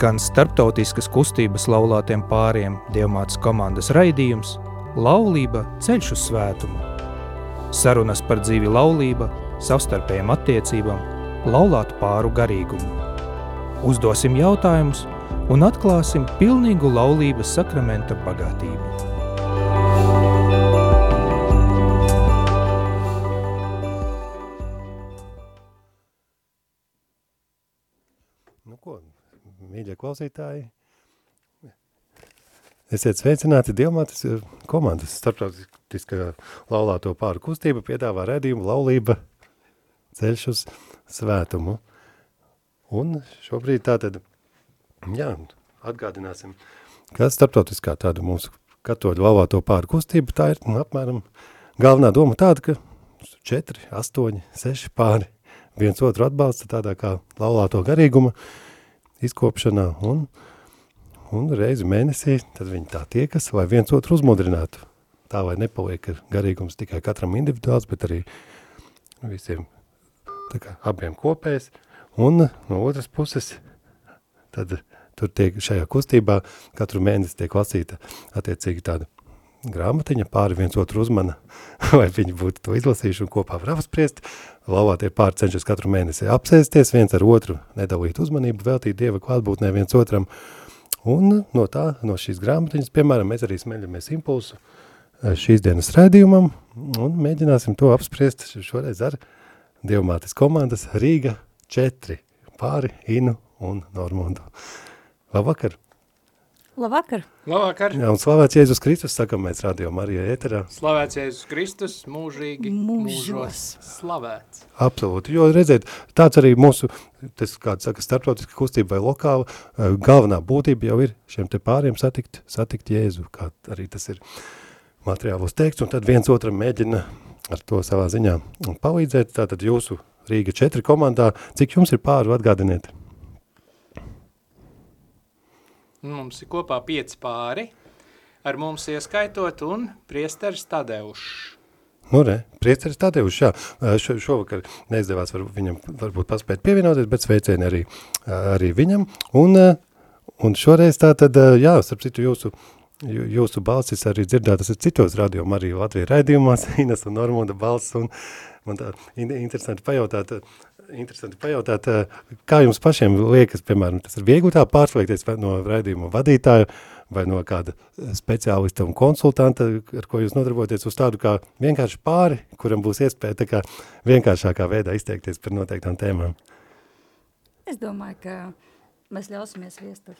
skan starptautiskas kustības laulātiem pāriem Dievmātes komandas raidījums Laulība ceļš uz svētumu. Sarunas par dzīvi laulība, savstarpējām attiecībām, laulātu pāru garīgumu. Uzdosim jautājumus un atklāsim pilnīgu laulības sakramenta bagātību. Mīļie klausītāji, esiet sveicināti Dievmātes eh, komandas starptautiskā laulāto pāru kustība piedāvā redzījumu laulība ceļš uz svētumu. Un šobrīd tātad, jā, atgādināsim, ka starptautiskā tāda mūsu katoļu laulāto pāru kustība, tā ir nu, apmēram galvenā doma tāda, ka 4, 8, 6 pāri viens otru atbalsta tādā kā laulāto garīguma izkopšanā un, un reizi mēnesī tad viņi tā tiekas, lai viens otru uzmodrinātu. Tā lai nepaliek garīgums tikai katram individuāls, bet arī visiem kā abiem kopējs. Un no otras puses, tad tur tiek šajā kustībā katru mēnesi tiek lasīta attiecīgi tāda grāmatiņa, pāri viens otru uzmana, lai viņi būtu to izlasījuši un kopā var apspriest. Laulātie pāri cenšas katru mēnesi apsēsties, viens ar otru nedalīt uzmanību, veltīt Dieva klātbūtnē viens otram. Un no tā, no šīs grāmatiņas, piemēram, mēs arī smeļamies impulsu eh, šīs dienas rēdījumam un mēģināsim to apspriest šoreiz ar Dievmātes komandas Rīga 4 pāri Inu un Normundu. Labvakar! Labvakar! Labvakar! Jā, un slavēts Jēzus Kristus, sakam mēs radio Marija ēterā. Slavēts Jēzus Kristus, mūžīgi, Mūžos. mūžos. Slavēts. Absolūti, jo redziet, tāds arī mūsu, tas kāds saka, starptautiska kustība vai lokāla, eh, galvenā būtība jau ir šiem te pāriem satikt, satikt Jēzu, kā arī tas ir materiālos teikts, un tad viens otram mēģina ar to savā ziņā palīdzēt. Tātad jūsu Rīga 4 komandā, cik jums ir pāri atgādiniet? Un Mums ir kopā pieci pāri, ar mums ieskaitot un priesteris Tadeušs. Nu, re, prieceris Tadeuš, jā, šo, šovakar neizdevās var, viņam varbūt paspēt pievienoties, bet sveicieni arī, arī viņam. Un, un šoreiz tā tad, jā, starp citu jūsu, jū- jūsu balsis arī dzirdētas ir citos radiom, arī Latvija raidījumās, Ines un Normunda balss, un man tā in- interesanti pajautāt, interesanti pajautāt, kā jums pašiem liekas, piemēram, tas ir viegli tā pārslēgties no raidījuma vadītāja vai no kāda speciālista un konsultanta, ar ko jūs nodarboties uz tādu kā vienkārši pāri, kuram būs iespēja tā kā vienkāršākā veidā izteikties par noteiktām tēmām. Es domāju, ka mēs ļausimies viestur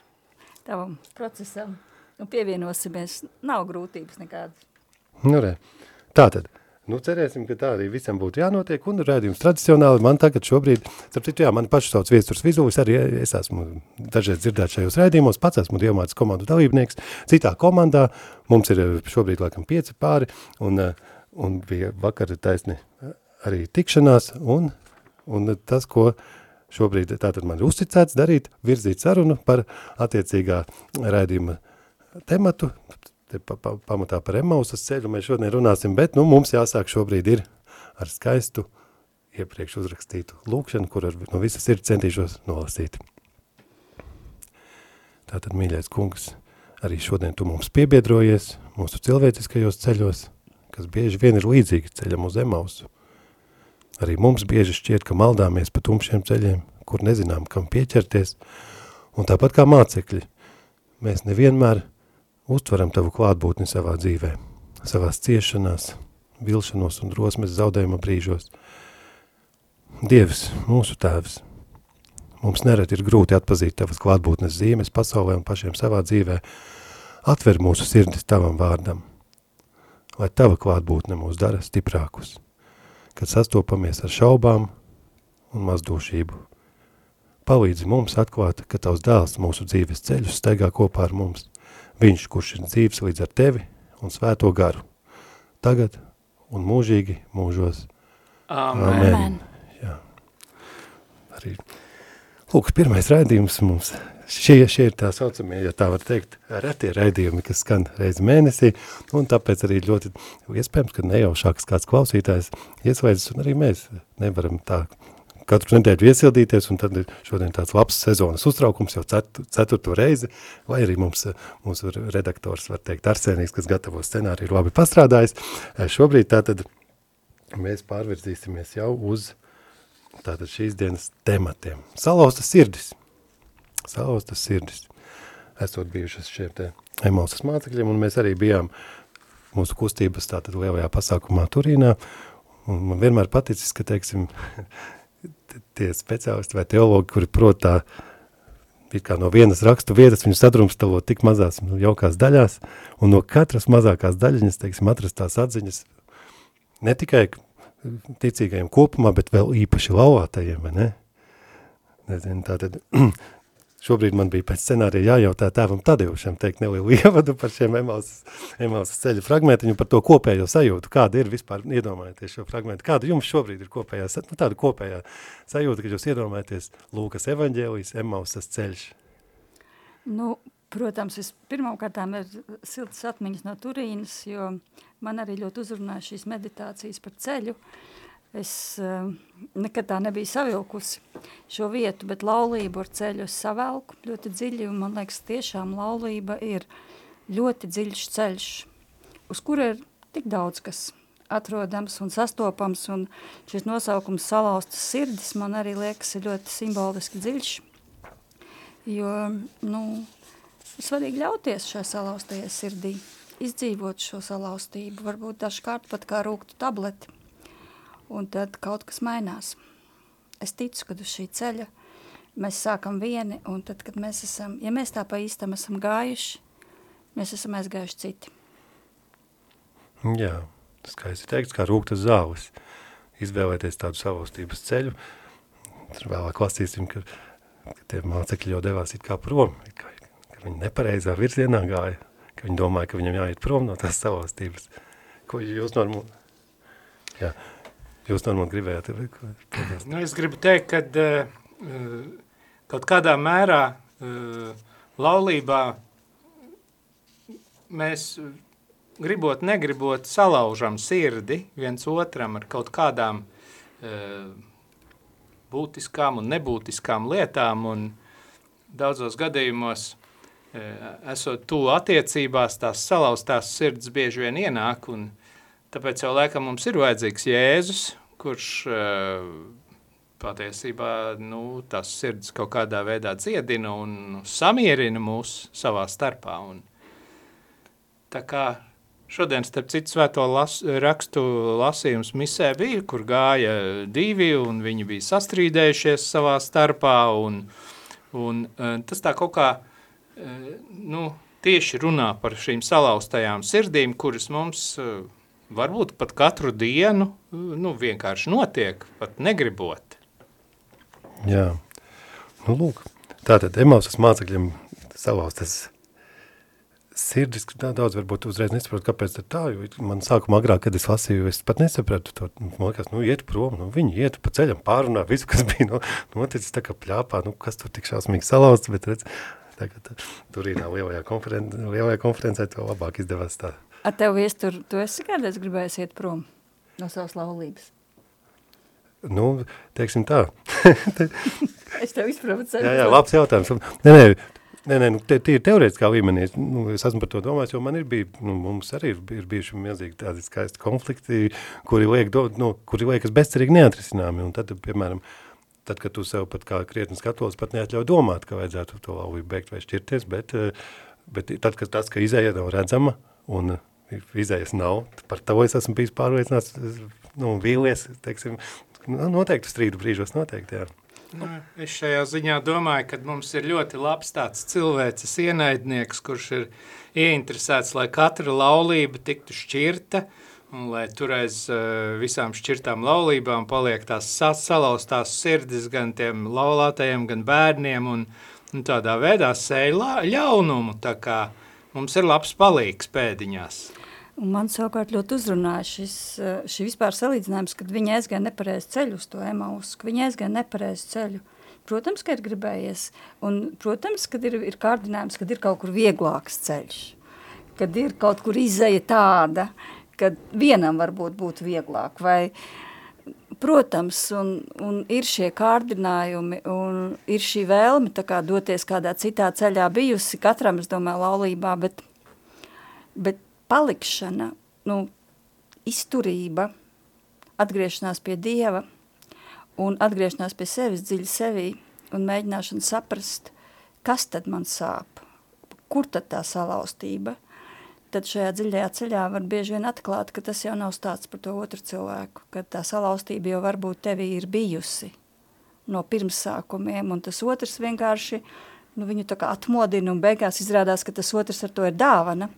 tavam procesam un pievienosimies. Nav grūtības nekādas. Nu, re. Tātad, nu cerēsim, ka tā arī visam būtu jānotiek, un rādījums tradicionāli man tagad šobrīd, starp citu, jā, mani paši sauc viesturs vizulis, arī es esmu dažreiz dzirdēt šajos rādījumos, pats esmu Dievmātas komandu dalībnieks, citā komandā, mums ir eh, šobrīd laikam pieci pāri, un, eh, un bija vakar taisni eh, arī tikšanās, un, un tas, ko šobrīd tātad man ir uzticēts darīt, virzīt sarunu par attiecīgā raidījuma tematu, te pa, pa, pamatā par Emausas ceļu mēs šodien runāsim, bet nu, mums jāsāk šobrīd ir ar skaistu iepriekš uzrakstītu lūkšanu, kur ar, no visas ir centīšos nolasīt. Tātad, mīļais kungs, arī šodien tu mums piebiedrojies mūsu cilvēciskajos ceļos, kas bieži vien ir līdzīgi ceļam uz Emausu. Arī mums bieži šķiet, ka maldāmies pa tumšiem ceļiem, kur nezinām, kam pieķerties, un tāpat kā mācekļi, mēs nevienmēr uztveram tavu klātbūtni savā dzīvē, savās ciešanās, vilšanos un drosmes zaudējuma brīžos. Dievs, mūsu tēvs, mums nereti ir grūti atpazīt tavas klātbūtnes zīmes pasaulē un pašiem savā dzīvē. Atver mūsu sirdis tavam vārdam, lai tava klātbūtne mūs dara stiprākus, kad sastopamies ar šaubām un mazdošību. Palīdzi mums atklāt, ka tavs dēls mūsu dzīves ceļus staigā kopā ar mums. Viņš, kurš ir dzīves līdz ar tevi un svēto garu, tagad un mūžīgi mūžos. Amen. Amen. Jā. Arī, lūk, pirmais raidījums mums. Šie, šie ir tā saucamie, ja tā var teikt, retie raidījumi, kas skan reizi mēnesī, un tāpēc arī ļoti iespējams, ka nejaušāks kāds klausītājs ieslēdzas, un arī mēs nevaram tā katru nedēļu iesildīties, un tad ir šodien tāds labs sezonas uztraukums jau cet, ceturto reizi, vai arī mums, mūsu redaktors, var teikt, Arsenijs, kas gatavo scenāriju, ir labi pastrādājis. Šobrīd tātad mēs pārvirzīsimies jau uz tātad šīs dienas tematiem. Salauztas sirdis. Salauztas sirdis. Esot bijušas šiem te Emausas mācekļiem, un mēs arī bijām mūsu kustības tātad lielajā pasākumā Turīnā, un man vienmēr paticis, ka, teiksim, tie speciālisti vai teologi, kuri prot tā, ir kā no vienas rakstu vietas, viņu sadrumstalo tik mazās nu, jaukās daļās, un no katras mazākās daļiņas, teiksim, atrast tās atziņas, ne tikai ticīgajiem kopumā, bet vēl īpaši laulātajiem, vai ne? Nezinu, tātad Šobrīd man bija pēc scenārija jājautā tēvam Tadeušam teikt nelielu ievadu par šiem Emausas, ceļa fragmentiņu, par to kopējo sajūtu, kāda ir vispār iedomājoties šo fragmentu, kāda jums šobrīd ir kopējā, nu, tāda kopējā sajūta, kad jūs iedomājaties Lūkas evaņģēlijas Emausas ceļš? Nu, protams, es pirmām kārtām ir siltas atmiņas no Turīnas, jo man arī ļoti uzrunāja šīs meditācijas par ceļu, uh, Es uh, nekad tā nebiju savilkusi šo vietu, bet laulību ar ceļu es savelku ļoti dziļi, man liekas, tiešām laulība ir ļoti dziļš ceļš, uz kura ir tik daudz, kas atrodams un sastopams, un šis nosaukums salauztas sirdis man arī liekas ir ļoti simboliski dziļš, jo, nu, svarīgi ļauties šai salauztajai sirdī, izdzīvot šo salauztību, varbūt dažkārt pat kā rūktu tableti, un tad kaut kas mainās. Es ticu, ka uz šī ceļa mēs sākam vieni, un tad, kad mēs esam, ja mēs tā pa īstam esam gājuši, mēs esam aizgājuši citi. Jā, skaisti teikts, kā rūktas zāles. Izvēlēties tādu savostības ceļu. Tur vēlāk lasīsim, ka, ka tie mācekļi jau devās it kā prom, kā, ka viņi nepareizā virzienā gāja, ka viņi domāja, ka viņam jāiet prom no tās savostības. Ko jūs normu... Jā. Jūs normāli gribējāt? Nu, es gribu teikt, ka uh, kaut kādā mērā uh, laulībā mēs gribot, negribot salaužam sirdi viens otram ar kaut kādām uh, būtiskām un nebūtiskām lietām un daudzos gadījumos esot tu attiecībās, tās salauztās sirds bieži vien ienāk un tāpēc jau laikam mums ir vajadzīgs Jēzus, kurš uh, patiesībā nu, tas sirds kaut kādā veidā dziedina un samierina mūs savā starpā. Un tā kā šodien, starp citu, svēto las, rakstu lasījums misē bija, kur gāja divi un viņi bija sastrīdējušies savā starpā un, un uh, tas tā kaut kā, uh, nu, tieši runā par šīm salauztajām sirdīm, kuras mums varbūt pat katru dienu nu, vienkārši notiek, pat negribot. Jā, nu lūk, tātad Emausas mācekļiem salauztas sirdis, daudz varbūt uzreiz nesaprotu, kāpēc tā, jo man sākuma agrāk, kad es lasīju, es pat nesapratu to, man liekas, nu iet prom, nu viņi iet pa ceļam pārunā, visu, kas bija no, noticis tā kā pļāpā, nu kas tur tik šausmīgi salauzts, bet redz, tagad turīnā lielajā, konferen lielajā konferencē to labāk izdevās tā Ar tev viestur, tu esi kādreiz gribējis iet prom no savas laulības? Nu, teiksim tā. es tev izprovocēju. jā, jā, labs jautājums. Nē, nē, Nē, nē, nu, te, ir teorētiskā līmenī. Nu, es esmu par to domājis, jo man ir bij, nu, mums arī ir, ir bijuši milzīgi tādi skaisti konflikti, kuri, liek, do, nu, kuri liekas bezcerīgi neatrisināmi. Un tad, piemēram, tad, kad tu sev pat kā krietni skatos, pat neatļauj domāt, ka vajadzētu to laulību beigt vai šķirties, bet, bet tad, kad tas, ka izēja nav redzama un izējas nav. Par to es esmu bijis pārliecināts, nu, vīlies, teiksim, nu, noteikti strīdu brīžos noteikti, jā. Nu, es šajā ziņā domāju, ka mums ir ļoti labs tāds cilvēces ienaidnieks, kurš ir ieinteresēts, lai katra laulība tiktu šķirta, un lai tur aiz uh, visām šķirtām laulībām paliek tās salauztās sirdis gan tiem laulātajiem, gan bērniem, un, un tādā veidā sēja ļaunumu, tā kā mums ir labs palīgs pēdiņās. Un man savukārt ļoti uzrunāja šis, eh, vispār salīdzinājums, kad viņi aizgāja nepareizu ceļu uz to emaus, ka viņi aizgāja nepareizu ceļu. Protams, ka ir gribējies, un protams, kad ir, ir kārdinājums, kad ir kaut kur vieglāks ceļš, kad ir kaut kur izeja tāda, kad vienam varbūt būtu vieglāk, vai protams, un, un ir šie kārdinājumi, un ir šī vēlme tā kā doties kādā citā ceļā bijusi katram, es domāju, laulībā, bet, bet palikšana, nu, izturība, atgriešanās pie Dieva un atgriešanās pie sevis dziļi sevī un mēģināšana saprast, kas tad man sāp, kur tad tā salaustība – tad šajā dziļajā ceļā var bieži vien atklāt, ka tas jau nav stāsts par to otru cilvēku, ka tā salaustība jau varbūt tevī ir bijusi no pirmsākumiem, un tas otrs vienkārši, nu, viņu tā kā atmodina, un beigās izrādās, ka tas otrs ar to ir dāvana,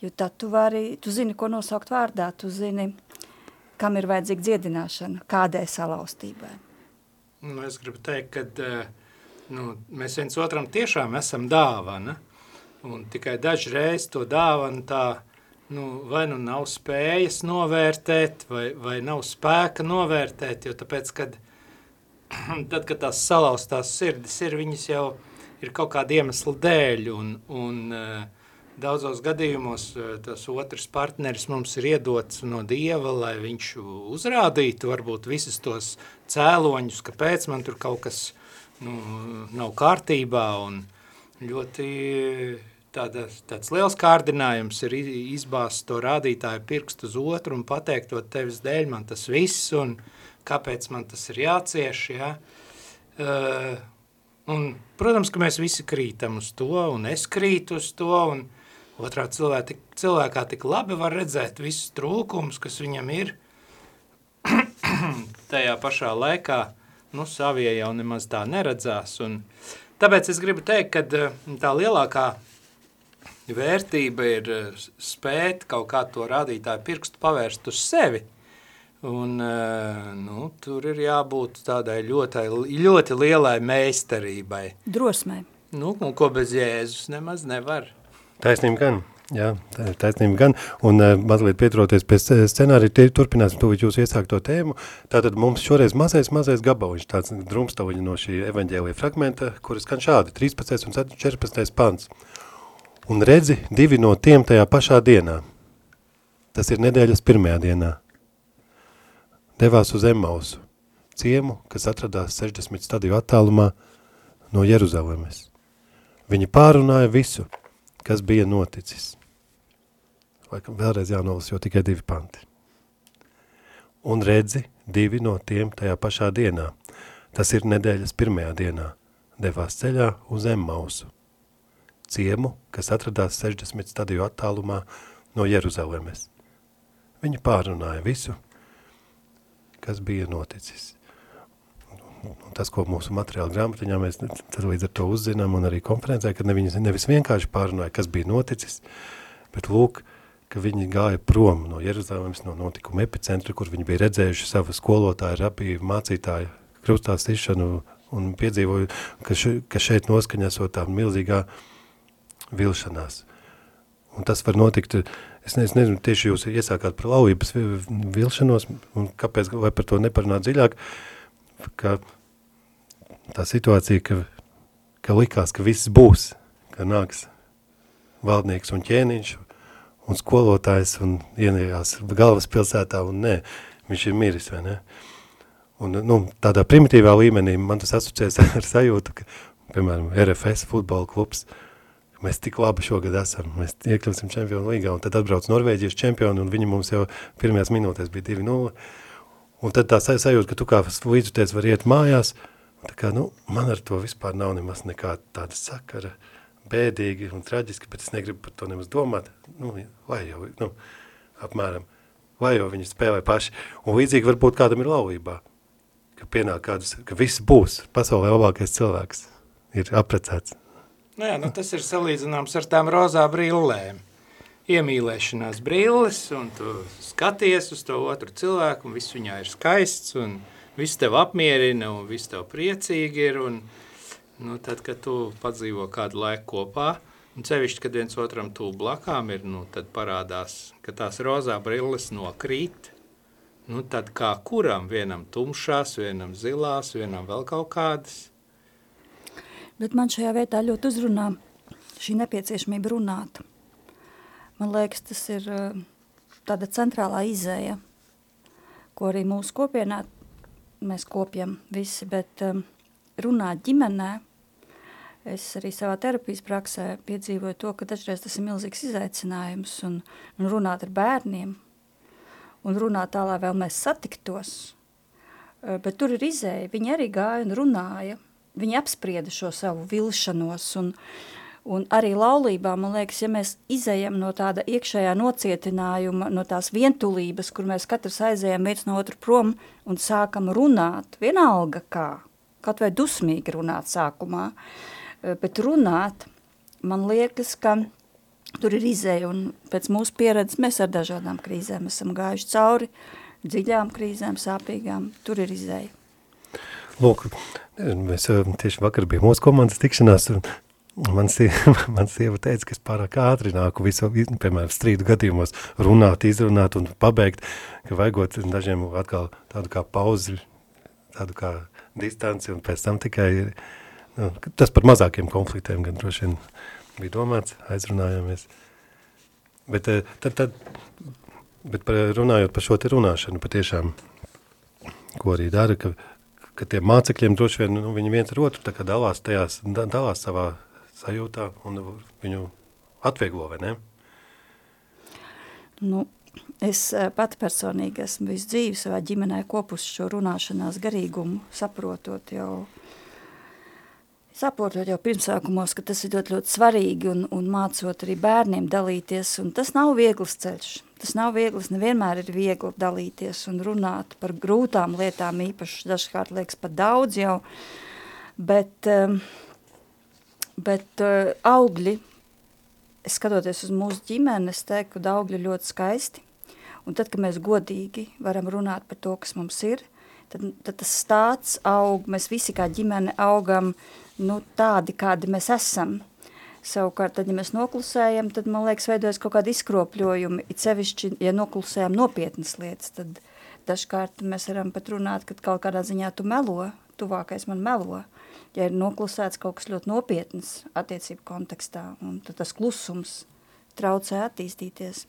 jo tad tu vari, tu zini, ko nosaukt vārdā, tu zini, kam ir vajadzīga dziedināšana, kādai salaustībai. Nu, es gribu teikt, ka eh, nu, mēs viens otram tiešām esam dāvana, Un tikai dažreiz to dāvanu tā, nu, vai nu nav spējas novērtēt, vai, vai nav spēka novērtēt, jo tāpēc, kad, tad, kad tās salauztās sirdis ir, viņas jau ir kaut kāda iemesla dēļ, un, un uh, daudzos gadījumos uh, tas otrs partneris mums ir iedots no Dieva, lai viņš uzrādītu varbūt visus tos cēloņus, kāpēc man tur kaut kas nu, nav kārtībā, un ļoti tāda, tāds liels kārdinājums ir izbāzt to rādītāju pirkstu uz otru un pateikt, to tevis dēļ man tas viss un kāpēc man tas ir jācieš, ja? Uh, un, protams, ka mēs visi krītam uz to, un es krītu uz to, un otrā cilvēkā tik, cilvēkā tik labi var redzēt visus trūkumus, kas viņam ir tajā pašā laikā, nu, savie jau nemaz tā neredzās, un tāpēc es gribu teikt, ka tā lielākā vērtība ir eh, spēt kaut kā to rādītāju pirkstu pavērst uz sevi. Un, eh, nu, tur ir jābūt tādai ļoti, ļoti lielai meistarībai. Drosmai. Nu, ko bez Jēzus nemaz nevar. Taisnība gan. Jā, taisnība gan. Un uh, mazliet pieturoties pie scenārija, tie turpināsim to jūs iesākto tēmu. Tātad mums šoreiz mazais, mazais gabaliņš, tāds drumstaviņš no šī evaņģēlija fragmenta, kuras skan šādi, 13. un 14. pants. Un redzi divi no tiem tajā pašā dienā. Tas ir nedēļas pirmajā dienā. Devās uz Emmausu, ciemu, kas atradās 60 stadiju attālumā no Jeruzalemes. Viņi pārunāja visu, kas bija noticis. Laikam vēlreiz jānolas, jo tikai divi panti. Un redzi, divi no tiem tajā pašā dienā. Tas ir nedēļas pirmajā dienā. Devās ceļā uz Emmausu ciemu, kas atradās 60 stadiju attālumā no Jeruzalemes. Viņi pārunāja visu, kas bija noticis. Tas, ko mūsu materiāla grāmatiņā mēs līdz ar to uzzinām un arī konferencē, kad ne viņi nevis vienkārši pārunāja, kas bija noticis, bet lūk, ka viņi gāja prom no Jeruzalemes, no notikuma epicentra, kur viņi bija redzējuši savu skolotāju, rabiju, mācītāju, krustā stišanu un piedzīvoju, ka, še, ka šeit noskaņasot tā milzīgā uh, vilšanās. Un tas var notikt, es nezinu, nezinu tieši jūs iesākāt par laulības vilšanos, un kāpēc, vai par to neparunāt dziļāk, ka tā situācija, ka, ka likās, ka viss būs, ka nāks valdnieks un ķēniņš un skolotājs un ienējās galvaspilsētā un nē, viņš ir miris, vai ne? Un, nu, tādā primitīvā līmenī man tas asociēs ar sajūtu, ka, piemēram, RFS futbola klubs – mēs tik labi šogad esam, mēs iekļūsim čempionu līgā, un tad atbrauc Norvēģijas čempioni, un viņi mums jau pirmajās minūtēs bija 2-0, un tad tā sajūta, ka tu kā līdzutēs var iet mājās, un tā kā, nu, man ar to vispār nav nemaz nekā tāda sakara, bēdīgi un traģiski, bet es negribu par to nemaz domāt, nu, lai jau, nu, apmēram, lai jau viņi spēlē paši, un līdzīgi varbūt kādam ir laulībā, ka pienāk kādas, ka viss būs, pasaulē labākais cilvēks ir aprecēts, Nu jā, nu tas ir salīdzināms ar tām rozā brillēm. Iemīlēšanās brilles, un tu skaties uz to otru cilvēku, un viss viņā ir skaists, un viss tev apmierina, un viss tev priecīgi ir, un nu, tad, kad tu padzīvo kādu laiku kopā, un cevišķi, kad viens otram tūl blakām ir, nu, tad parādās, ka tās rozā brilles nokrīt, nu, tad kā kuram, vienam tumšās, vienam zilās, vienam vēl kaut kādas, Bet man šajā vietā ļoti uzrunā šī nepieciešamība runāt. Man liekas, tas ir eh, tāda centrālā izēja, ko arī mūsu kopienā mēs kopjam visi, bet um, runāt ģimenē, es arī savā terapijas praksē piedzīvoju to, ka dažreiz tas ir milzīgs izaicinājums un, un runāt ar bērniem un runāt tā, lai vēl mēs satiktos. Uh, bet tur ir izēja, viņi arī gāja un runāja, viņi apsprieda šo savu vilšanos un, un arī laulībā, man liekas, ja mēs izējam no tāda iekšējā nocietinājuma, no tās vientulības, kur mēs katrs aizējam viens no otru prom un sākam runāt, vienalga kā, kaut vai dusmīgi runāt sākumā, eh, bet runāt, man liekas, ka tur ir izēja, un pēc mūsu pieredzes mēs ar dažādām krīzēm esam gājuši cauri, dziļām krīzēm, sāpīgām, tur ir izēja. Lūk, mēs eh, tieši vakar bija mūsu komandas tikšanās, un man sieva, teica, ka es pārāk ātri nāku visu, piemēram, strīdu gadījumos runāt, izrunāt un pabeigt, ka vajagot dažiem atkal tādu kā pauzi, tādu kā distanci un pēc tam tikai, nu, tas par mazākiem konfliktiem gan droši vien bija domāts, aizrunājāmies. Bet, eh, tad, tad, bet par, runājot par šo te runāšanu, patiešām, ko arī dara, ka, ka tiem mācekļiem droši vien, nu, viņi viens ar otru tā kā dalās tajās, dalās savā sajūtā un viņu atvieglo, vai ne? Nu, Es eh, pati personīgi esmu visu dzīvi savā ģimenē kopus šo runāšanās garīgumu, saprotot jau, saprotot jau pirmsākumos, ka tas ir ļoti, ļoti svarīgi un, un mācot arī bērniem dalīties, un tas nav viegls ceļš. Tas nav viegls, nevienmēr ir viegli dalīties un runāt par grūtām lietām, īpaši dažkārt liekas pat daudz jau, bet, eh, bet eh, augļi, skatoties uz mūsu ģimeni, es teiktu, ka augļi ļoti skaisti, Un tad, kad mēs godīgi varam runāt par to, kas mums ir, tad, tad tas stāsts aug, mēs visi kā ģimene augam nu, tādi, kādi mēs esam. Savukārt, tad, ja mēs noklusējam, tad, man liekas, veidojas kaut kādi izkropļojumi, it sevišķi, ja noklusējam nopietnas lietas, tad dažkārt mēs varam pat runāt, ka kaut kādā ziņā tu melo, tuvākais man melo. Ja ir noklusēts kaut kas ļoti nopietnas attiecību kontekstā, un tad tas klusums traucē attīstīties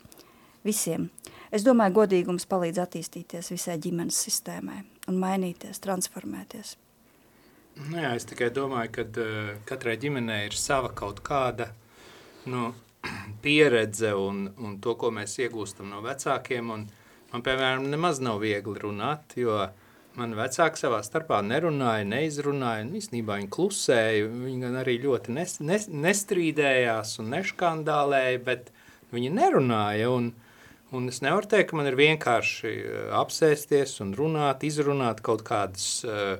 visiem. Es domāju, godīgums palīdz attīstīties visai ģimenes sistēmai un mainīties, transformēties. Nu jā, es tikai domāju, ka uh, katrai ģimenei ir sava kaut kāda nu, pieredze un, un to, ko mēs iegūstam no vecākiem. Un man, piemēram, nemaz nav viegli runāt, jo man vecāki savā starpā nerunāja, neizrunāja, un īstenībā viņi klusēja. Viņi gan arī ļoti nes, nes, nestrīdējās un neškandālēja, bet viņi nerunāja. Un, uh, Un es nevaru teikt, ka man ir vienkārši eh, apsēsties un runāt, izrunāt kaut kādas uh,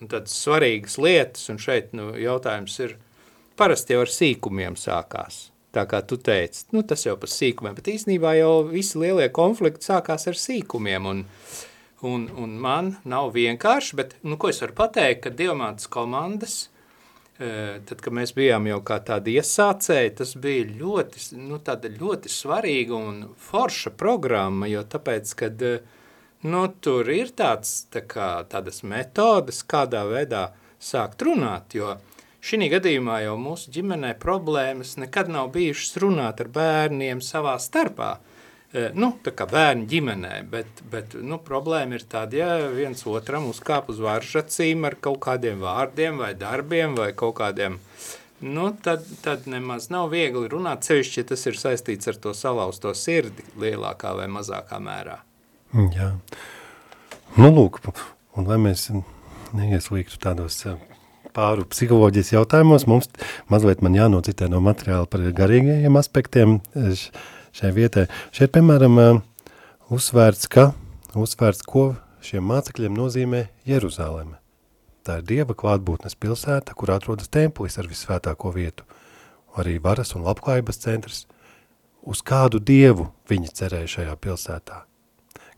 svarīgas lietas. Un šeit nu, jautājums ir, parasti jau ar sīkumiem sākās. Tā kā tu teici, nu, tas jau par sīkumiem, bet īstenībā jau visi lielie konflikti sākās ar sīkumiem. Un, un, un man nav vienkārši, bet nu, ko es varu pateikt, ka Dievmātas komandas tad, kad mēs bijām jau kā tādi iesācēji, tas bija ļoti, nu, tāda ļoti svarīga un forša programma, jo tāpēc, kad nu, tur ir tāds, tā kā, tādas metodas, kādā veidā sākt runāt, jo šī gadījumā jau mūsu ģimenē problēmas nekad nav bijušas runāt ar bērniem savā starpā. Eh, nu, tā kā bērni ģimenē, bet, bet nu, problēma ir tāda, ja viens otram uzkāp uz varžacīm ar kaut kādiem vārdiem vai darbiem vai kaut kādiem, nu, tad, tad nemaz nav viegli runāt, sevišķi, ja tas ir saistīts ar to salauzto sirdi lielākā vai mazākā mērā. Jā. Nu, lūk, un lai mēs neieslīgtu tādos pāru psiholoģijas jautājumos, mums mazliet man jānocitē no materiāla par garīgajiem aspektiem. Šai vietai. Šeit, piemēram, uzsvērts, ka, uzsvērts, ko šiem mācekļiem nozīmē Jeruzaleme. Tā ir Dieva klātbūtnes pilsēta, kur atrodas templis ar visvētāko vietu, arī varas un labklājības centrs. Uz kādu Dievu viņi cerēja šajā pilsētā?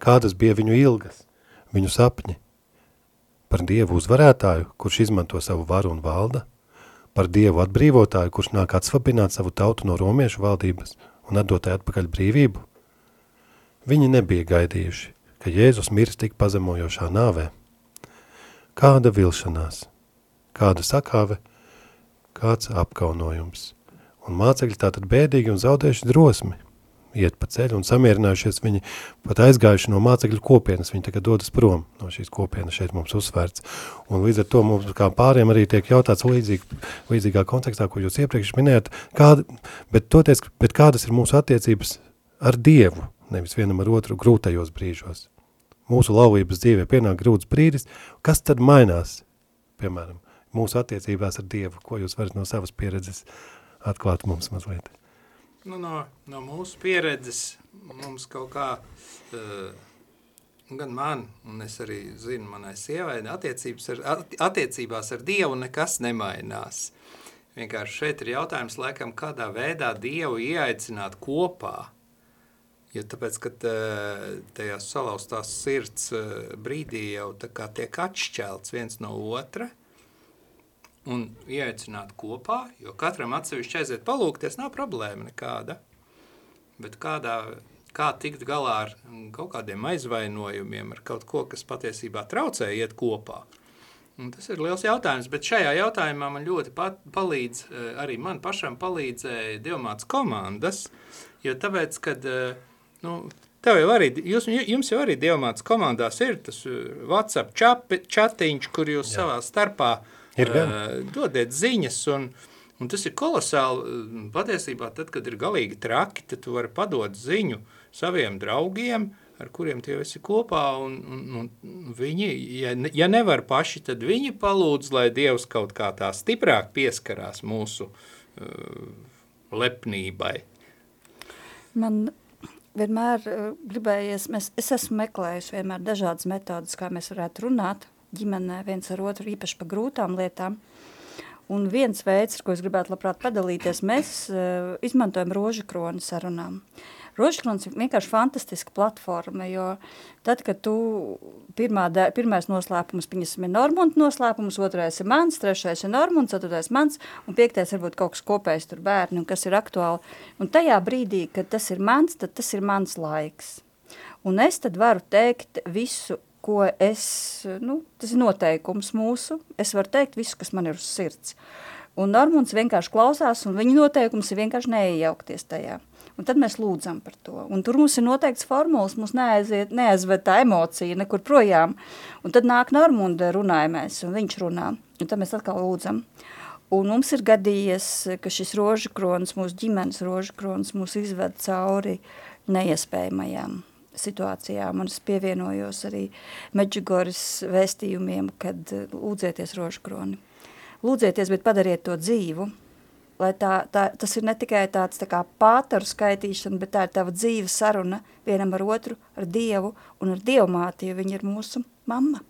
Kādas bija viņu ilgas, viņu sapņi? Par Dievu uzvarētāju, kurš izmanto savu varu un valda? Par Dievu atbrīvotāju, kurš nāk atsvabināt savu tautu no romiešu valdības – un atdot atpakaļ brīvību, viņi nebija gaidījuši, ka Jēzus mirs tik pazemojošā nāvē. Kāda vilšanās, kāda sakāve, kāds apkaunojums, un mācekļi tātad bēdīgi un zaudējuši drosmi. Iet pa ceļu un samierinājušies, viņi pat aizgājuši no mācekļu kopienas, viņi tagad dodas prom no šīs kopienas. Šeit mums uzsvērts. Un līdz ar to mums kā pāriem arī tiek jautāts līdzīgi, līdzīgā kontekstā, ko jūs iepriekš minējat, kāda, bet, toties, bet kādas ir mūsu attiecības ar Dievu, nevis vienam ar otru grūtajos brīžos. Mūsu laulības dzīvē pienāk grūts brīdis, kas tad mainās, piemēram, mūsu attiecībās ar Dievu, ko jūs varat no savas pieredzes atklāt mums mazliet? Nu, no, no mūsu pieredzes mums kaut kā, uh, gan man, un es arī zinu manai sievai, attiecības ar, attiecībās ar Dievu nekas nemainās. Vienkārši šeit ir jautājums, laikam, kādā veidā Dievu ieaicināt kopā. Jo tāpēc, kad uh, tajās salauztās sirds uh, brīdī jau tā kā tiek atšķelts viens no otra – un ieaicināt kopā, jo katram atsevišķi aiziet palūkties, nav problēma nekāda. Bet kādā, kā tikt galā ar kaut kādiem aizvainojumiem, ar kaut ko, kas patiesībā traucē iet kopā. Un tas ir liels jautājums, bet šajā jautājumā man ļoti pat, palīdz, eh, arī man pašam palīdzēja Dievmāts komandas, jo tāpēc, kad, eh, nu, Tev jau arī, jūs, jums jau arī Dievmāts komandās ir tas eh, WhatsApp čatiņš, kur jūs Jā. savā starpā uh, Ir gan. Dodiet ziņas, un, un tas ir kolosāli. Patiesībā, tad, kad ir galīgi traki, tad tu vari padot ziņu saviem draugiem, ar kuriem tu jau esi kopā, un, un, un viņi, ja, ja nevar paši, tad viņi palūdz, lai Dievs kaut kā tā stiprāk pieskarās mūsu uh, lepnībai. Man vienmēr gribējies, mēs, es esmu meklējis vienmēr dažādas metodas, kā mēs varētu runāt, ģimenē viens ar otru, īpaši par grūtām lietām. Un viens veids, ko es gribētu labprāt padalīties, mēs uh, izmantojam rožu kroni sarunām. Rožkrons ir vienkārši fantastiska platforma, jo tad, kad tu pirmā, pirmais noslēpums, pieņasim, ir Normunds noslēpums, otrais ir mans, trešais ir Normunds, ceturtais mans, un piektais varbūt kaut kas kopējs tur bērni, un kas ir aktuāli. Un tajā brīdī, kad tas ir mans, tad tas ir mans laiks. Un es tad varu teikt visu ko es, nu, tas ir noteikums mūsu, es varu teikt visu, kas man ir uz sirds. Un Normunds vienkārši klausās, un viņa noteikums ir vienkārši neiejaukties tajā. Un tad mēs lūdzam par to. Un tur mums ir noteikts formulas, mums neaiziet, neaizved tā emocija nekur projām. Un tad nāk Normunda runājamies, un viņš runā. Un tad mēs atkal lūdzam. Un mums ir gadījies, ka šis rožu kronis, mūsu ģimenes rožu kronis, mūs izved cauri neiespējamajām situācijām, un es pievienojos arī Medžigoras vēstījumiem, kad eh, lūdzieties rožkroni. Lūdzieties, bet padariet to dzīvu, lai tā, tā, tas ir ne tikai tāds tā kā pātaru skaitīšana, bet tā ir tava dzīve saruna vienam ar otru, ar Dievu un ar Dievmāti, jo viņa ir mūsu mamma.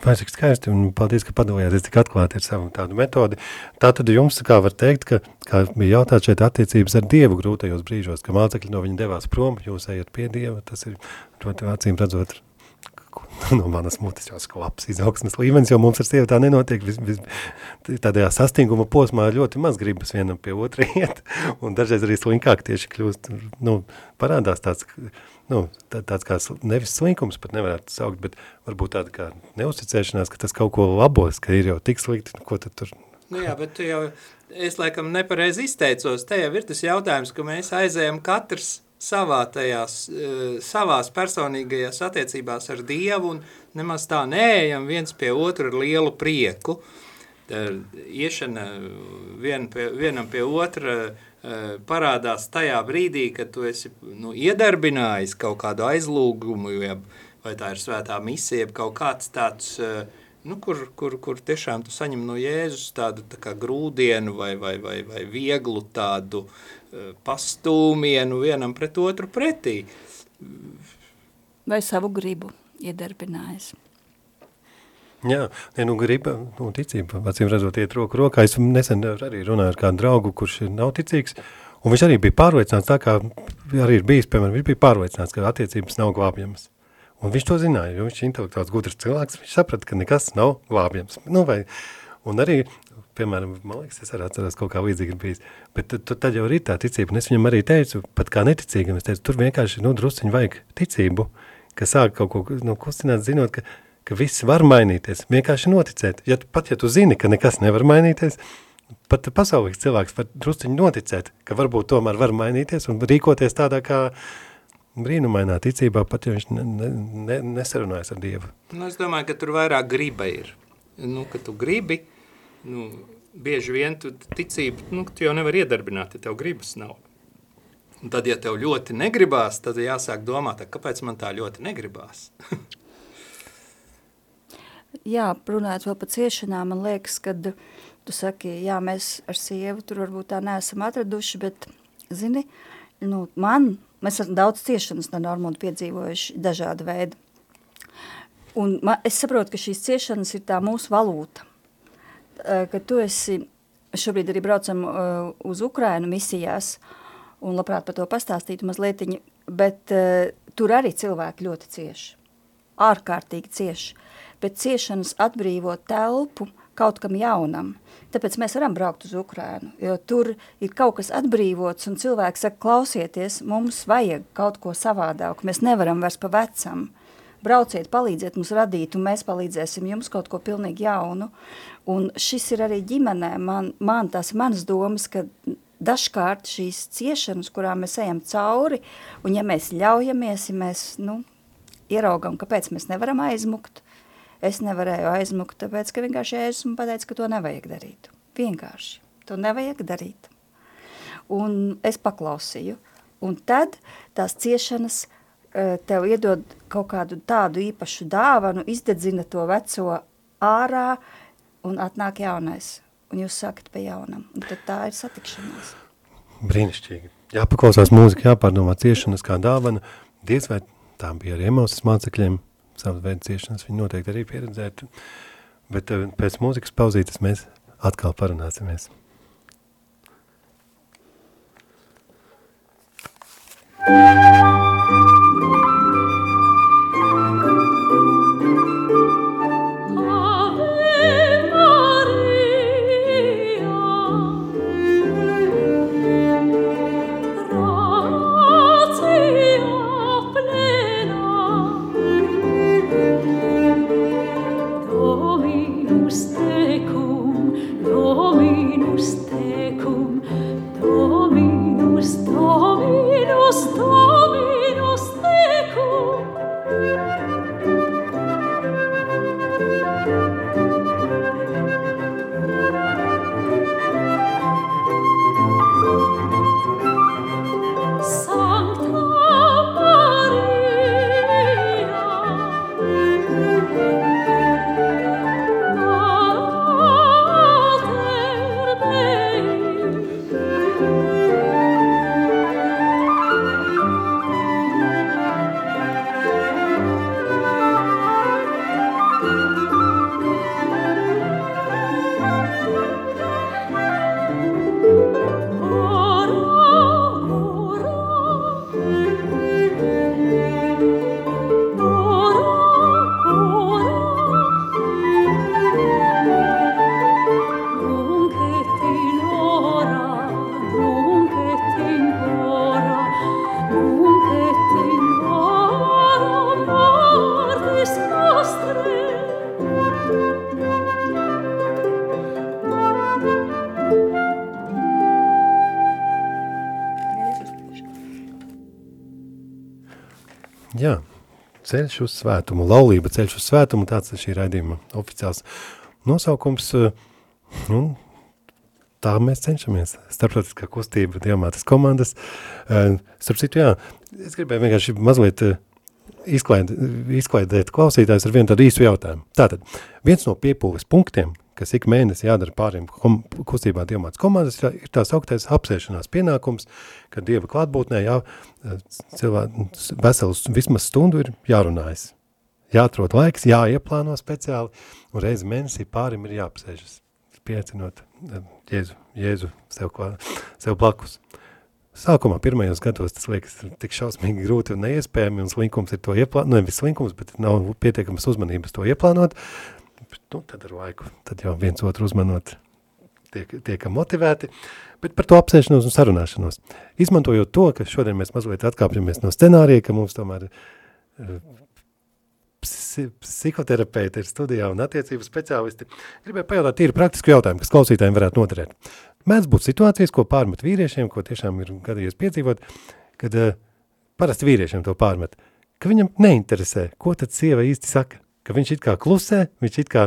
Vai cik skaisti, un paldies, ka padalījāties tik atklāti ar savu tādu metodi. Tā tad jums, kā var teikt, ka, kā bija jautāt šeit attiecības ar Dievu grūtajos brīžos, ka mācekļi no viņa devās prom, jūs ejat pie Dieva, tas ir ļoti acīm redzot no manas mutes jau labs izaugsmes līmenis, jo mums ar sievu tā nenotiek. Vis, vis, tādajā sastinguma posmā ļoti maz gribas vienam pie otra iet, un dažreiz arī slinkāk tieši kļūst, nu, parādās tāds, nu, tā, tāds kā nevis slinkums pat nevarētu saukt, bet varbūt tāda kā neuzticēšanās, ka tas kaut ko labos, ka ir jau tik slikti, nu, ko tad tur... Nu jā, bet tu jau, es laikam nepareizi izteicos, te jau ir tas jautājums, ka mēs aizējam katrs savā tajās, eh, savās personīgajās attiecībās ar Dievu un nemaz tā neejam viens pie otru ar lielu prieku. Tā iešana vien pie, vienam pie otra parādās tajā brīdī, kad tu esi nu, iedarbinājis kaut kādu aizlūgumu, vai tā ir svētā misija, kaut kāds tāds uh, nu, kur, kur, kur tiešām tu saņem no Jēzus tādu tā kā grūdienu vai, vai, vai, vai vieglu tādu uh, pastūmienu vienam pret otru pretī. Vai savu gribu iedarbinājis. Jā, ja nu griba, nu ticība, acīm redzot, iet roku rokā. Es nesen arī runāju ar kādu draugu, kurš nav ticīgs, un viņš arī bija pārliecināts, tā kā arī ir bijis, piemēram, viņš bija pārliecināts, ka attiecības nav glābjamas. Un viņš to zināja, jo viņš ir intelektuāls gudrs cilvēks, viņš saprata, ka nekas nav glābjams. Nu, vai, un arī, piemēram, man liekas, es arī atceros kaut kā līdzīgi bijis, bet tad, tad jau ir tā ticība, un es viņam arī teicu, pat kā neticīgam, es teicu, tur vienkārši, nu, drusciņi vajag ticību, ka sāk kaut ko, nu, kustināt, zinot, ka, ka viss var mainīties, vienkārši noticēt. Ja, pat ja tu zini, ka nekas nevar mainīties, pat pasaulīgs cilvēks var drusciņi noticēt, ka varbūt tomēr var mainīties un rīkoties tādā kā brīnumainā ticībā, pat ja viņš ne, ne, ne, nesarunājas ar Dievu. Nu, es domāju, ka tur vairāk griba ir. Nu, ka tu gribi, nu, bieži vien tu ticību, nu, tu jau nevar iedarbināt, ja tev gribas nav. Un tad, ja tev ļoti negribās, tad jāsāk domāt, kāpēc man tā ļoti negribās. jā, runājot vēl par ciešanām, man liekas, kad tu saki, jā, mēs ar sievu tur varbūt tā neesam atraduši, bet, zini, nu, man, mēs esam daudz ciešanas no Normundu piedzīvojuši dažāda veida. Un man, es saprotu, ka šīs ciešanas ir tā mūsu valūta. Ka tu esi, šobrīd arī braucam uz Ukrainu misijās, un labprāt par to pastāstītu mazlietiņu, bet uh, tur arī cilvēki ļoti cieši, ārkārtīgi cieši bet ciešanas atbrīvo telpu kaut kam jaunam. Tāpēc mēs varam braukt uz Ukrainu, jo tur ir kaut kas atbrīvots, un cilvēks saka, klausieties, mums vajag kaut ko savādāk, mēs nevaram vairs pa vecam. Brauciet, palīdziet mums radīt, un mēs palīdzēsim jums kaut ko pilnīgi jaunu. Un šis ir arī ģimenē, man, man tās ir manas domas, ka dažkārt šīs ciešanas, kurām mēs ejam cauri, un ja mēs ļaujamies, ja mēs, nu, ieraugam, kāpēc mēs nevaram aizmukt, Es nevarēju aizmukt, tāpēc, ka vienkārši Jēzus man pateica, ka to nevajag darīt. Vienkārši. To nevajag darīt. Un es paklausīju. Un tad tās ciešanas e, tev iedod kaut kādu tādu īpašu dāvanu, izdedzina to veco ārā un atnāk jaunais. Un jūs sakat pie jaunam. Un tad tā ir satikšanās. Brīnišķīgi. Jāpaklausās mūzika, jāpārdomā ciešanas kā dāvana. Diez vai tā bija arī emocijas mācekļiem, savas veidu ciešanas viņi noteikti arī pieredzētu. Bet eh, pēc mūzikas pauzītes mēs atkal parunāsimies. Ceļš uz svētumu, laulība ceļš uz svētumu, tāds ir šī raidījuma oficiāls nosaukums. Nu, tā mēs cenšamies. Starptautiskā kustība, diamātas komandas. Starp citu, jā, es gribēju vienkārši mazliet izklaid, izklaidēt klausītājs ar vienu tādu īsu jautājumu. Tātad, viens no piepūles punktiem, kas ik mēnesi jādara pāriem kom, kustībā diamātas komandas, ir, tās augtais apsēšanās pienākums, kad Dieva klātbūtnē jā, cilvē, veselus vismaz stundu ir jārunājas. Jāatrod laiks, jāieplāno speciāli, un reizi mēnesī pārim ir jāapsēžas, piecinot Jēzu, Jēzu sev, klā, sev blakus. Sākumā pirmajos gados tas liekas tik šausmīgi grūti un neiespējami, un slinkums ir to ieplānot, nu nevis slinkums, bet nav pietiekamas uzmanības to ieplānot, nu, tad ar laiku, tad jau viens otru uzmanot, tiek, tiekam motivēti, bet par to apsēšanos un sarunāšanos. Izmantojot to, ka šodien mēs mazliet atkāpjamies no scenārija, ka mums tomēr uh, psi psihoterapeiti ir studijā un attiecību speciālisti. Gribēju pajautāt tīri praktisku jautājumu, kas klausītājiem varētu noderēt. Mēdz būt situācijas, ko pārmet vīriešiem, ko tiešām ir gadījies piedzīvot, kad uh, parasti vīriešiem to pārmet, ka viņam neinteresē, ko tad sieva īsti saka, ka viņš it kā klusē, viņš it kā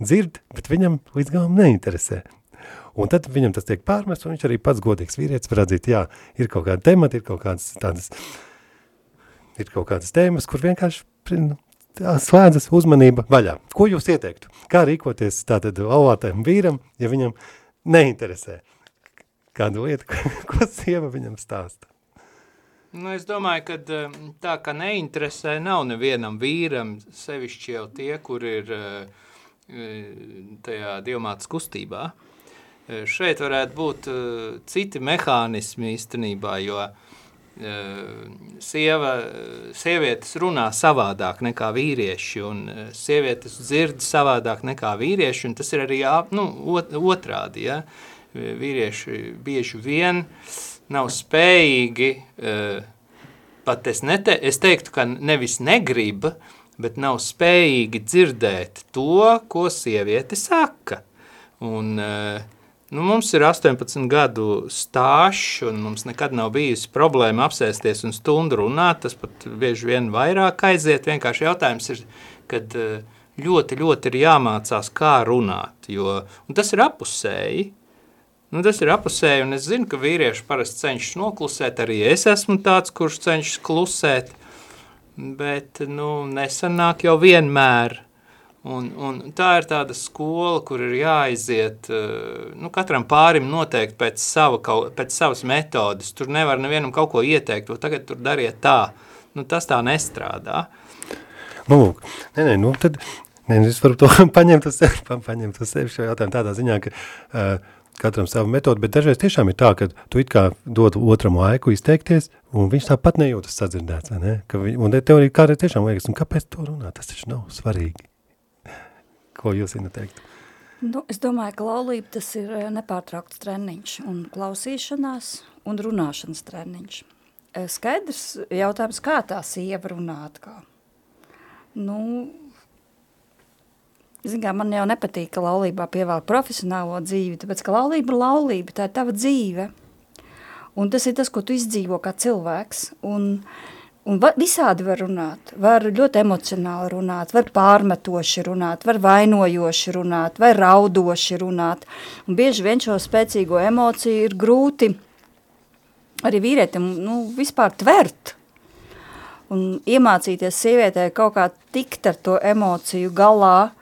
dzird, bet viņam līdz galam neinteresē. Un tad viņam tas tiek pārmests, un viņš arī pats godīgs vīrietis var atzīt, jā, ir kaut kāda temata, ir kaut kādas tādas, ir kaut kādas tēmas, kur vienkārši nu, slēdzas uzmanība vaļā. Ko jūs ieteiktu? Kā rīkoties tātad laulātajam vīram, ja viņam neinteresē kādu lietu, ko, ko sieva viņam stāsta? Nu, es domāju, ka eh, tā, ka neinteresē nav nevienam vīram, sevišķi jau tie, kur ir eh, tajā dievmātas kustībā. Eh, šeit varētu būt citi mehānismi īstenībā, jo sieva, sievietes runā savādāk nekā vīrieši, un sievietes dzird savādāk nekā vīrieši, un tas ir arī jā, nu, otrādi, ja? vīrieši bieži vien uh, nav spējīgi, uh, pat es, nete, es teiktu, ka nevis negrib, bet nav spējīgi dzirdēt to, ko sieviete saka. Un, uh, nu, mums ir 18 gadu stāšs, un mums nekad nav bijusi problēma apsēsties un stundu runāt, tas pat bieži vien vairāk aiziet, vienkārši jautājums ir, kad uh, ļoti, ļoti ir jāmācās, kā runāt, jo, tas ir apusēji, Nu, tas ir apusēji, un es zinu, ka vīrieši parasti cenšas noklusēt, arī es esmu tāds, kurš cenšas klusēt, bet nu, nesanāk jau vienmēr. Un, un tā ir tāda skola, kur ir jāaiziet, eh, nu, katram pārim noteikti pēc, sava, pēc savas metodas. Tur nevar nevienam kaut ko ieteikt, o tagad tur dariet tā. Nu, tas tā nestrādā. Nu, lūk, nē, nē, nu, tad, nē, es varu to paņemt uz sevi, paņemt uz sevi šo jautājumu tādā ziņā, ka uh, katram savu metodu, bet dažreiz tiešām ir tā, ka tu it kā dod otram laiku izteikties, un viņš tāpat nejūtas sadzirdēts, vai ne? Ka vi, un tev arī kādreiz tiešām liekas, un kāpēc to runā? Tas taču nav svarīgi. Ko jūs zināt teikt? Nu, es domāju, ka laulība tas ir eh, nepārtraukts treniņš, un klausīšanās un runāšanas treniņš. Eh, skaidrs jautājums, kā tā sieva runāt, kā? Nu, Zinām, man jau nepatīk, ka laulībā pievēl profesionālo dzīvi, tāpēc, ka laulība ir laulība, tā ir tava dzīve. Un tas ir tas, ko tu izdzīvo kā cilvēks. Un, un va, visādi var runāt. Var ļoti emocionāli runāt, var pārmetoši runāt, var vainojoši runāt, vai raudoši runāt. Un bieži vien šo spēcīgo emociju ir grūti arī vīrietim nu, vispār tvert. Un iemācīties sievietē kaut kā tikt ar to emociju galā,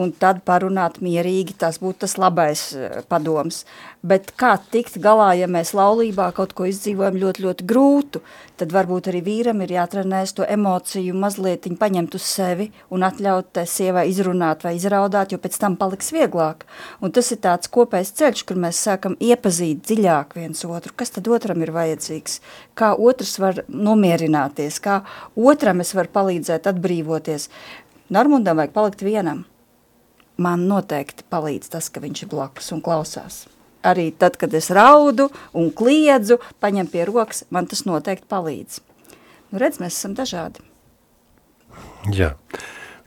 un tad parunāt mierīgi, tas būtu tas labais uh, padoms. Bet kā tikt galā, ja mēs laulībā kaut ko izdzīvojam ļoti, ļoti grūtu, tad varbūt arī vīram ir jātrenēs to emociju mazliet paņemt uz sevi un atļaut sievai izrunāt vai izraudāt, jo pēc tam paliks vieglāk. Un tas ir tāds kopējs ceļš, kur mēs sākam iepazīt dziļāk viens otru, kas tad otram ir vajadzīgs, kā otrs var nomierināties, kā otram es varu palīdzēt atbrīvoties. Normundam vajag palikt vienam man noteikti palīdz tas, ka viņš ir blakus un klausās. Arī tad, kad es raudu un kliedzu, paņem pie rokas, man tas noteikti palīdz. Nu, redz, mēs esam dažādi. Jā.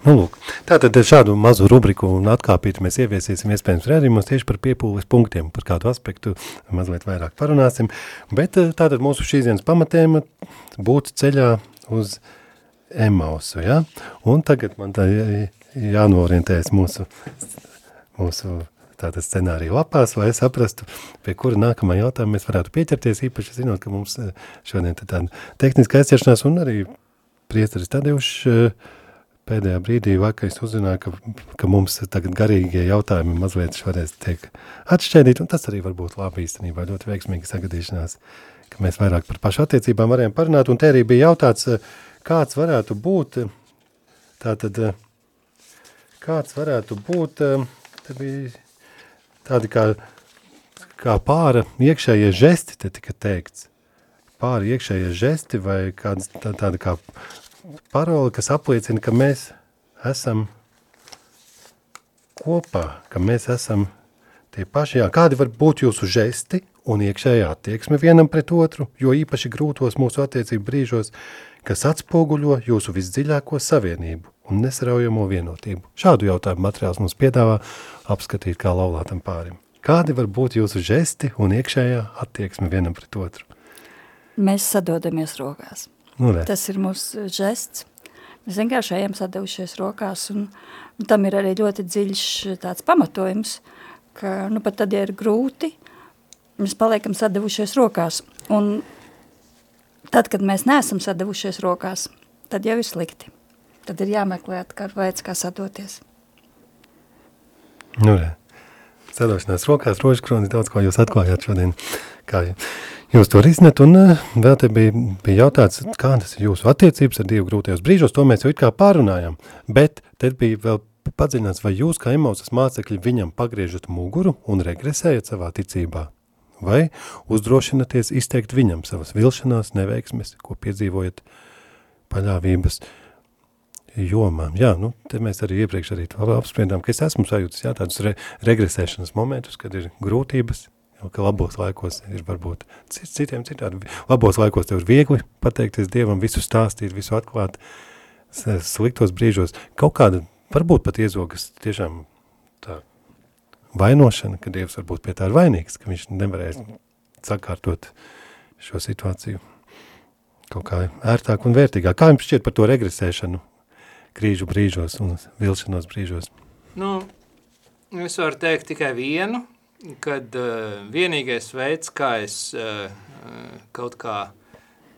Nu, lūk, tātad šādu mazu rubriku un atkāpīti mēs ieviesīsim iespējams redzījumos tieši par piepūles punktiem, par kādu aspektu mazliet vairāk parunāsim, bet eh, tātad mūsu šīs dienas pamatēma būtu ceļā uz Emausu, ja? Un tagad man tā jānorientējas mūsu, mūsu tātad scenāriju lapās, lai saprastu, pie kura nākamā jautājuma mēs varētu pieķerties, īpaši zinot, ka mums eh, šodien tāda tehniska aizķeršanās un arī priesteris Tadeušs eh, pēdējā brīdī vakar es uzzināju, ka, ka mums tagad garīgie jautājumi mazliet šoreiz tiek atšķēdīti, un tas arī var būt labi īstenībā, ļoti veiksmīgi sagadīšanās, ka mēs vairāk par pašu attiecībām varējām parunāt, un te arī bija jautāts, eh, kāds varētu būt tātad, kāds varētu būt, eh, te bija tādi kā, kā pāra iekšējie žesti, te tika teikts, pāra iekšējie žesti vai kāds tā, tāda kā paroli, kas apliecina, ka mēs esam kopā, ka mēs esam tie paši, jā, kādi var būt jūsu žesti un iekšējā attieksme vienam pret otru, jo īpaši grūtos mūsu attiecību brīžos, kas atspoguļo jūsu visdziļāko savienību un nesaraujamo vienotību? Šādu jautājumu materiāls mums piedāvā apskatīt kā laulātam pārim. Kādi var būt jūsu žesti un iekšējā attieksme vienam pret otru? Mēs sadodamies rokās. Nu, re. Tas ir mūsu žests. Mēs vienkārši ejam sadevušies rokās, un, un tam ir arī ļoti dziļš tāds pamatojums, ka nu, pat tad, ja ir grūti, mēs paliekam sadevušies rokās. Un tad, kad mēs neesam sadevušies rokās, tad jau ir slikti. Tad ir jāmeklē atkar veids, kā sadoties. Nu, re. Sadošanās rokās, rožkroni, daudz ko jūs atklājāt šodien. Kā jūs to risināt, un uh, vēl te bija, bija jautāts, kādas ir jūsu attiecības ar Dievu grūtajos brīžos, to mēs jau it kā pārunājām, bet te bija vēl padziļināts, vai jūs kā emocijas mācekļi viņam pagriežat muguru un regresējat savā ticībā, vai uzdrošināties izteikt viņam savas vilšanās, neveiksmes, ko piedzīvojat paļāvības jomām. Jā, nu, te mēs arī iepriekš arī apspriedām, ka es esmu sajūtas, jā, tādus re, regresēšanas momentus, kad ir grūtības, jo, ka labos laikos ir varbūt citiem citādi. Labos laikos tev ir viegli pateikties Dievam, visu stāstīt, visu atklāt, sliktos brīžos. Kaut kāda, varbūt pat iezogas tiešām tā vainošana, ka Dievs varbūt pie tā ir vainīgs, ka viņš nevarēs sakārtot šo situāciju kaut kā ērtāk un vērtīgāk. Kā jums šķiet par to regresēšanu krīžu brīžos un vilšanos brīžos? Nu, es varu teikt tikai vienu, kad uh, vienīgais veids, kā es uh, kaut kā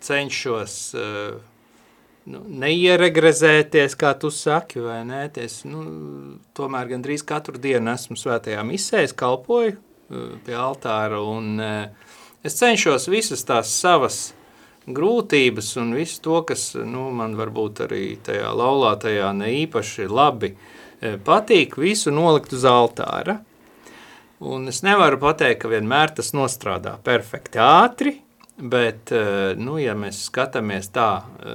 cenšos uh, nu, neieregrezēties, kā tu saki, vai ne, es, nu, tomēr gandrīz katru dienu esmu svētajā misē, es kalpoju uh, pie altāra, un uh, es cenšos visas tās savas grūtības un visu to, kas nu, man varbūt arī tajā laulātajā ne īpaši labi e, patīk, visu nolikt uz altāra. Un es nevaru pateikt, ka vienmēr tas nostrādā perfekti ātri, bet, e, nu, ja mēs skatāmies tā, e,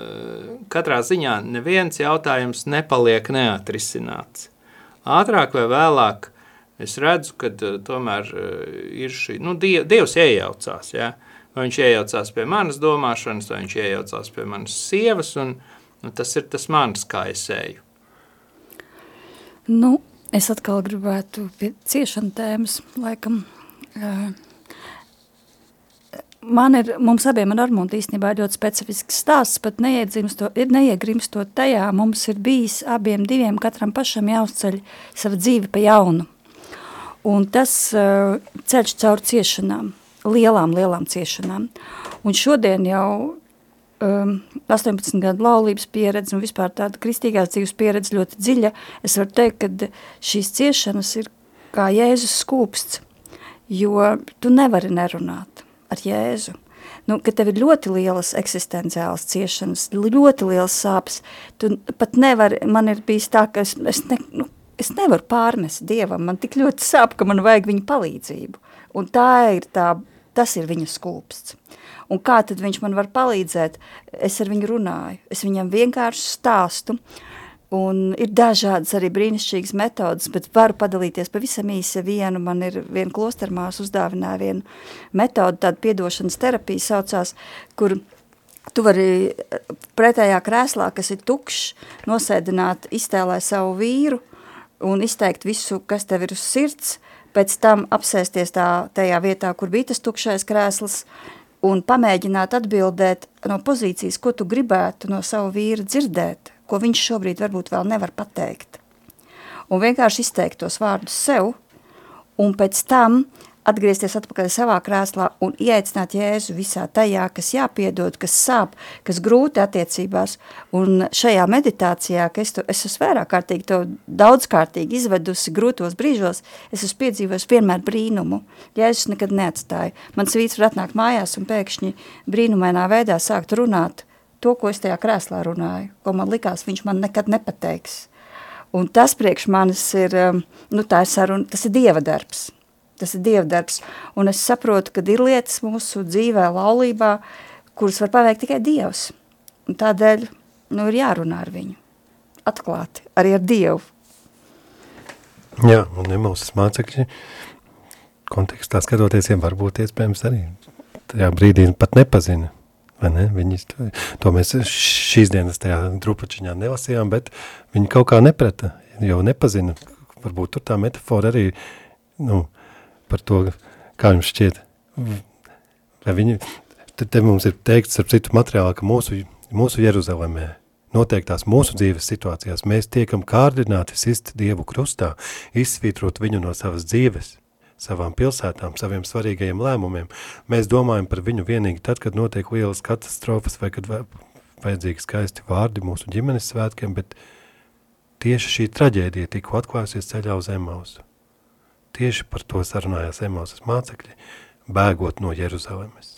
katrā ziņā neviens jautājums nepaliek neatrisināts. Ātrāk vai vēlāk es redzu, ka tomēr ir šī, nu, Dievs iejaucās, ja, vai viņš iejaucās pie manas domāšanas, vai viņš iejaucās pie manas sievas, un nu, tas ir tas mans, kā es eju. Nu, es atkal gribētu pie ciešana tēmas, laikam, man ir, mums abiem ar Armontu īstenībā ļoti specifisks stāsts, pat neiegrimstot tajā, mums ir bijis abiem diviem, katram pašam jāuzceļ sava dzīve pa jaunu. Un tas uh, ceļš caur ciešanām lielām, lielām ciešanām. Un šodien jau um, 18 gadu laulības pieredze un vispār tāda kristīgās dzīves pieredze ļoti dziļa, es varu teikt, ka šīs ciešanas ir kā Jēzus skūpsts, jo tu nevari nerunāt ar Jēzu. Nu, ka tev ir ļoti lielas eksistenciālas ciešanas, ļoti liels sāpes, tu pat nevari, man ir bijis tā, ka es, es, ne, nu, es nevaru pārmest Dievam, man tik ļoti sāp, ka man vajag viņa palīdzību. Un tā ir tā Tas ir viņa skūpsts. Un kā tad viņš man var palīdzēt? Es ar viņu runāju, es viņam vienkārši stāstu, un ir dažādas arī brīnišķīgas metodas, bet varu padalīties pavisam īsi. Vienu, man ir viena klostermās uzdāvināja vienu metodu, tādu piedošanas terapiju saucās, kur tu vari pretējā krēslā, kas ir tukšs, nosēdināt, iztēlē savu vīru un izteikt visu, kas tev ir uz sirds, pēc tam apsēsties tā, tajā vietā, kur bija tas tukšais krēsls, un pamēģināt atbildēt no pozīcijas, ko tu gribētu no savu vīru dzirdēt, ko viņš šobrīd varbūt vēl nevar pateikt. Un vienkārši izteikt tos vārdus sev, un pēc tam atgriezties atpakaļ savā krēslā un ieaicināt Jēzu visā tajā, kas jāpiedod, kas sāp, kas grūti attiecībās. Un šajā meditācijā, ka es, to, es esmu vairāk kārtīgi to daudzkārtīgi izvedusi grūtos brīžos, es esmu piedzīvojis vienmēr brīnumu. Jēzus nekad neatstāja. Mans vīts var atnākt mājās un pēkšņi brīnumainā veidā sākt runāt to, ko es tajā krēslā runāju, ko man likās, viņš man nekad nepateiks. Un tas priekš manis ir, um, nu tā ir saruna, tas ir Dieva darbs. Tas ir dievdarbs. Un es saprotu, ka ir lietas mūsu dzīvē, laulībā, kuras var paveikt tikai Dievs. Un tādēļ nu, ir jārunā ar viņu. Atklāti, arī ar Dievu. Jā, un Emauses mācekļi kontekstā skatoties, ja varbūt iespējams arī tajā brīdī pat nepazina Viņi, to, mēs šīs dienas tajā drupačiņā nelasījām, bet viņi kaut kā neprata, jau nepazina, varbūt tur tā metafora arī, nu, par to, kā jums šķiet, vai viņi, te, te mums ir teikts ar citu materiālu, ka mūsu, mūsu Jeruzalemē, noteiktās mūsu dzīves situācijās mēs tiekam kārdināti sist Dievu krustā, izsvītrot viņu no savas dzīves – savām pilsētām, saviem svarīgajiem lēmumiem. Mēs domājam par viņu vienīgi tad, kad notiek lielas katastrofas vai kad vajadzīgi skaisti vārdi mūsu ģimenes svētkiem, bet tieši šī traģēdija tika atklājusies ceļā uz Emausu. Tieši par to sarunājās Emausas mācekļi, bēgot no Jeruzalemes,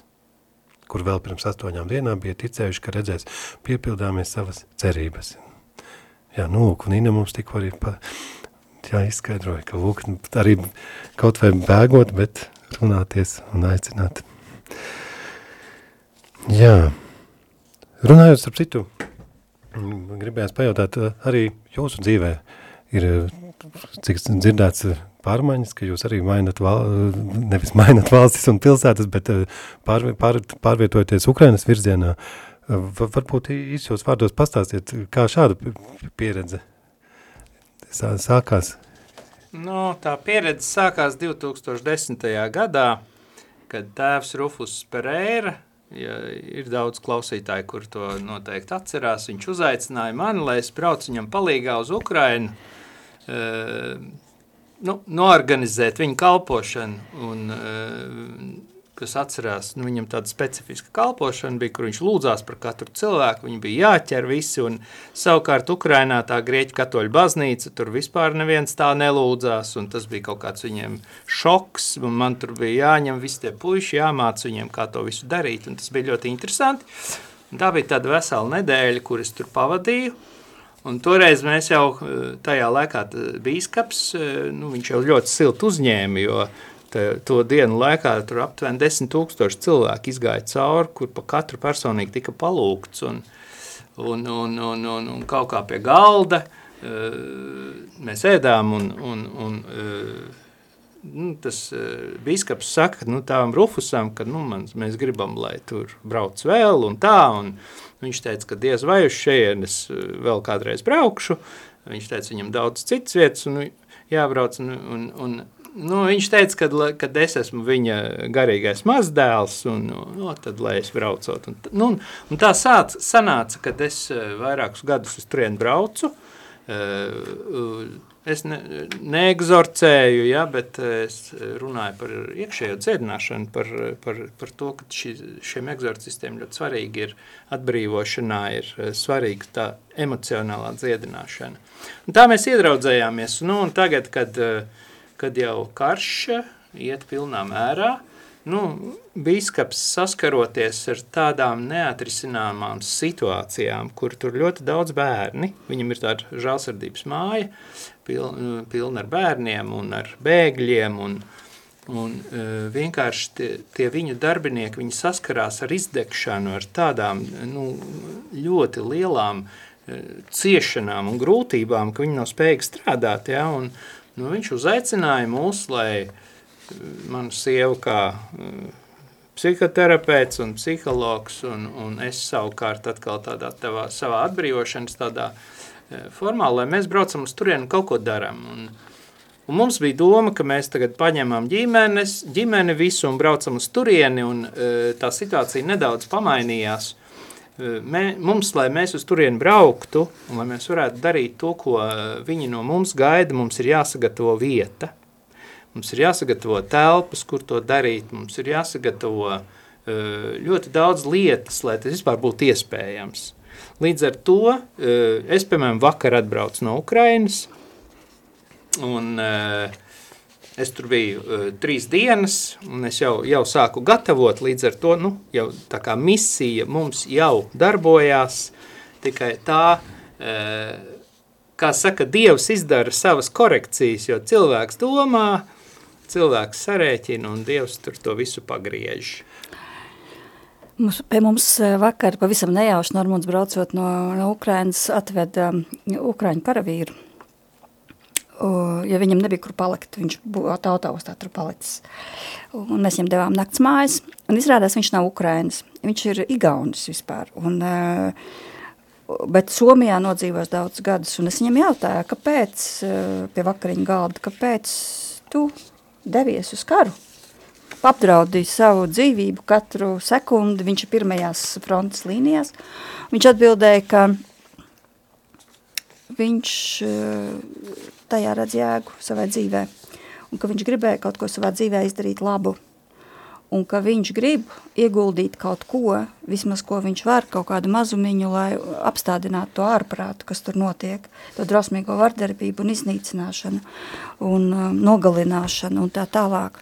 kur vēl pirms astoņām dienām bija ticējuši, ka redzēs piepildāmies savas cerības. Jā, nu, lūk, un Ina mums tikko arī pa, jā, izskaidroja, ka lūk, arī kaut vai bēgot, bet runāties un aicināt. Jā, runājot starp citu, gribējās pajautāt, arī jūsu dzīvē ir, cik dzirdēts pārmaiņas, ka jūs arī mainat, val, nevis mainat valstis un pilsētas, bet pār, pār, pārvietojoties Ukrainas virzienā. Varbūt īsos vārdos pastāstiet, kā šāda pieredze sākās? No, tā pieredze sākās 2010. gadā, kad tēvs Rufus Pereira, ja ir daudz klausītāju, kur to noteikti atcerās, viņš uzaicināja mani, lai es braucu viņam palīgā uz Ukrainu, uh, nu, noorganizēt viņu kalpošanu un uh, kas atcerās, nu, viņam tāda specifiska kalpošana bija, kur viņš lūdzās par katru cilvēku, viņi bija jāķer visi, un savukārt Ukrainā tā grieķu katoļu baznīca, tur vispār neviens tā nelūdzās, un tas bija kaut kāds viņiem šoks, un man tur bija jāņem visi tie puiši, jāmāc viņiem, kā to visu darīt, un tas bija ļoti interesanti. Un tā bija tāda vesela nedēļa, kur es tur pavadīju, Un toreiz mēs jau tajā laikā bīskaps, nu, viņš jau ļoti silti uzņēma, jo to dienu laikā tur aptuveni 10 tūkstoši cilvēku izgāja cauri, kur pa katru personīgi tika palūgts un, un, un, un, un, un kaut kā pie galda uh, mēs ēdām un, un, un uh, nu, tas uh, bīskaps saka nu, tām Rufusam, ka nu, man, mēs gribam, lai tur brauc vēl un tā, un viņš teica, ka diez vai uz šeienes vēl kādreiz braukšu, viņš teica, viņam daudz citas vietas, un jābrauc, un, un, un nu, viņš teica, ka, kad es esmu viņa garīgais mazdēls, un nu, tad, lai es braucot. Un, nu, un tā sāc, sanāca, kad es eh, vairākus gadus uz turieni braucu, eh, es ne, neegzorcēju, ja, bet es runāju par iekšējo dziedināšanu, par, par, par to, ka šī, šiem egzorcistiem ļoti svarīgi ir atbrīvošanā, ir eh, svarīga tā emocionālā dziedināšana. Un tā mēs iedraudzējāmies, nu, un tagad, kad uh, kad jau karš iet pilnā mērā, nu, bīskaps saskaroties ar tādām neatrisināmām situācijām, kur tur ļoti daudz bērni, viņam ir tāda žālsardības māja, pilna piln ar bērniem un ar bēgļiem, un, un uh, vienkārši tie, tie viņu darbinieki, viņi saskarās ar izdegšanu, ar tādām nu, ļoti lielām uh, ciešanām un grūtībām, ka viņi nav spējīgi strādāt, ja, un, uh, Nu, viņš uzaicināja mūs, lai eh, manu sievu kā eh, psihoterapeits un psihologs, un, un es savukārt atkal tādā tavā, savā atbrīvošanas tādā eh, formā, lai mēs braucam uz turienu un kaut ko daram. Un, un mums bija doma, ka mēs tagad paņemam ģimenes, ģimeni visu un braucam uz turieni, un tā situācija nedaudz pamainījās – mē, mums, lai mēs uz turieni brauktu, un lai mēs varētu darīt to, ko viņi no mums gaida, mums ir jāsagatavo vieta. Mums ir jāsagatavo telpas, kur to darīt, mums ir jāsagatavo ļoti daudz lietas, lai tas vispār būtu iespējams. Līdz ar to es, piemēram, vakar atbraucu no Ukrainas, un uh, Es tur biju uh, trīs dienas, un es jau, jau sāku gatavot, līdz ar to nu, jau tā kā misija mums jau darbojās, tikai tā, uh, kā saka, Dievs izdara savas korekcijas, jo cilvēks domā, cilvēks sarēķina, un Dievs tur to visu pagriež. Mums, pie mums vakar pavisam nejauši Normons braucot no, no Ukrainas atveda um, Ukraiņu karavīru ja viņam nebija kur palikt, viņš būtu autobusā tur palicis. Un mēs viņam devām nakts mājas, un izrādās viņš nav Ukrainas, viņš ir Igaunis vispār, un, bet Somijā nodzīvos daudz gadus, un es viņam jautāju, kāpēc pie vakariņu galda, kāpēc tu devies uz karu? apdraudīja savu dzīvību katru sekundi, viņš ir pirmajās frontes līnijās. Viņš atbildēja, ka viņš tajā redz jēgu savai dzīvē, un ka viņš gribēja kaut ko savā dzīvē izdarīt labu, un ka viņš grib ieguldīt kaut ko, vismaz ko viņš var, kaut kādu mazumiņu, lai apstādinātu to ārprātu, kas tur notiek, to drosmīgo vardarbību un iznīcināšanu un um, nogalināšanu un tā tālāk.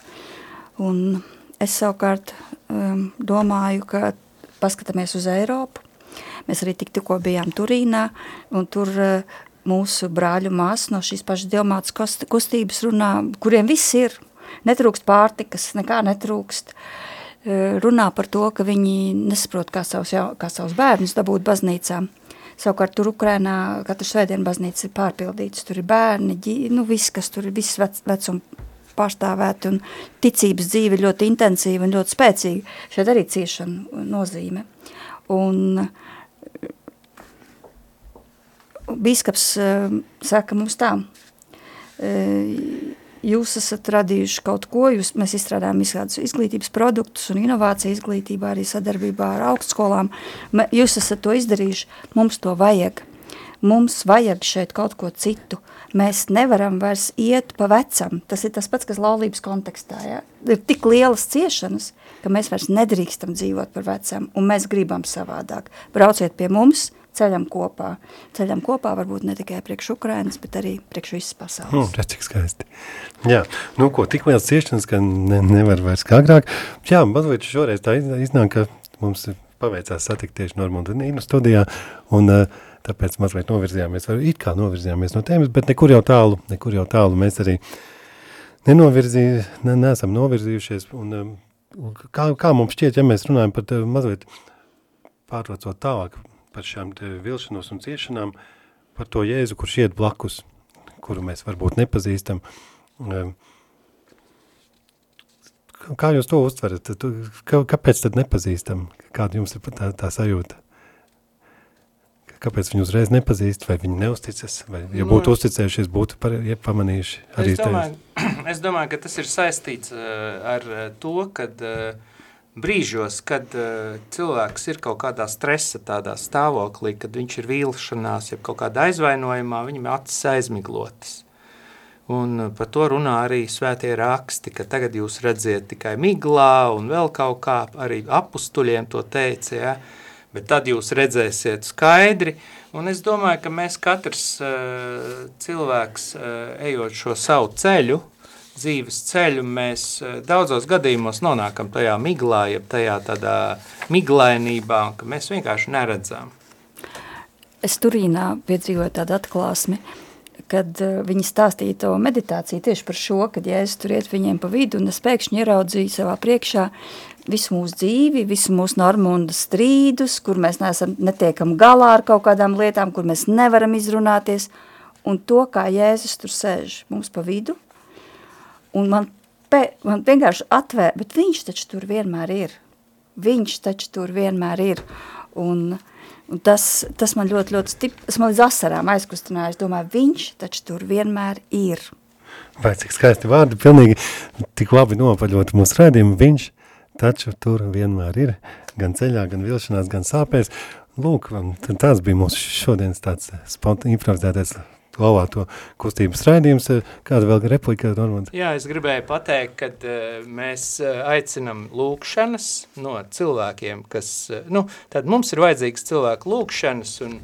Un es savukārt um, domāju, ka paskatāmies uz Eiropu, mēs arī tik tikko bijām Turīnā, un tur uh, mūsu brāļu māsas no šīs pašas diamātas kustības runā, kuriem viss ir, netrūkst pārtikas, nekā netrūkst, e, runā par to, ka viņi nesaprot, kā savus, kā savus bērnus dabūt baznīcām. Savukārt tur Ukrainā katru svētdienu baznīca ir pārpildīts, tur ir bērni, ģi, nu viss, kas tur ir, viss vec, vecuma pārstāvēti un ticības dzīve ļoti intensīva un ļoti spēcīga. Šeit arī ciešana nozīme. Un Bīskaps uh, saka mums tā, uh, jūs esat radījuši kaut ko, jūs, mēs izstrādājam izkādus izglītības produktus un inovāciju izglītībā arī sadarbībā ar augstskolām, jūs esat to izdarījuši, mums to vajag, mums vajag šeit kaut ko citu, mēs nevaram vairs iet pa vecam, tas ir tas pats, kas laulības kontekstā, ja? ir tik lielas ciešanas, ka mēs vairs nedrīkstam dzīvot par vecam, un mēs gribam savādāk, brauciet pie mums, ceļam kopā. Ceļam kopā varbūt ne tikai priekš Ukrainas, bet arī priekš visas pasaules. Hmm, redz, cik skaisti. Jā, nu ko, tik liels ciešanas, ka ne, nevar vairs kā agrāk. Jā, mazliet šoreiz tā iznāk, ka mums paveicās satikt tieši Normundu Nīnu studijā, un uh, tāpēc mazliet novirzījāmies, vai it kā novirzījāmies no tēmas, bet nekur jau tālu, nekur jau tālu mēs arī nenovirzī, ne, neesam novirzījušies, un um, kā, kā mums šķiet, ja mēs runājam par mazliet pārtraucot tālāk par šām vilšanos un ciešanām, par to Jēzu, kurš iet blakus, kuru mēs varbūt nepazīstam. Ehm, kā jūs to uztverat? Kāpēc tad nepazīstam? Kāda jums ir tā, tā sajūta? Kāpēc viņi uzreiz nepazīst, vai viņi neusticas, vai, ja būtu nu, uzticējušies, būtu par, ja pamanījuši arī es domāju, es domāju, ka tas ir saistīts uh, ar to, kad uh, brīžos, kad uh, cilvēks ir kaut kādā stresa tādā stāvoklī, kad viņš ir vīlšanās, ja kaut kādā aizvainojumā, viņam acis aizmiglotas. Un uh, par to runā arī svētie raksti, ka tagad jūs redziet tikai miglā un vēl kaut kā, arī apustuļiem to teica, ja? bet tad jūs redzēsiet skaidri, un es domāju, ka mēs katrs uh, cilvēks, uh, ejot šo savu ceļu, dzīves ceļu, mēs eh, daudzos gadījumos nonākam tajā miglā, jeb tajā tādā miglainībā, ka mēs vienkārši neredzam. Es Turīnā piedzīvoju tādu atklāsmi, kad uh, viņi stāstīja to meditāciju tieši par šo, kad Jēzus tur iet viņiem pa vidu, un es pēkšņi ieraudzīju savā priekšā visu mūsu dzīvi, visu mūsu normundu strīdus, kur mēs neesam, netiekam galā ar kaut kādām lietām, kur mēs nevaram izrunāties, un to, kā Jēzus tur sēž mums pa vidu, Un man, pē, man vienkārši atvēr, bet viņš taču tur vienmēr ir. Viņš taču tur vienmēr ir. Un, un tas, tas man ļoti, ļoti stip, es man līdz asarām aizkustināju. Es domāju, viņš taču tur vienmēr ir. Vai cik skaisti vārdi, pilnīgi tik labi nopaļot mūsu rēdījumu. Viņš taču tur vienmēr ir, gan ceļā, gan vilšanās, gan sāpēs. Lūk, tāds bija mūsu šodienas tāds improvizētais laulāto kustības raidījums. Kāda vēl replika, Normand? Jā, es gribēju pateikt, ka uh, mēs uh, aicinam lūkšanas no cilvēkiem, kas, uh, nu, tad mums ir vajadzīgs cilvēku lūkšanas un,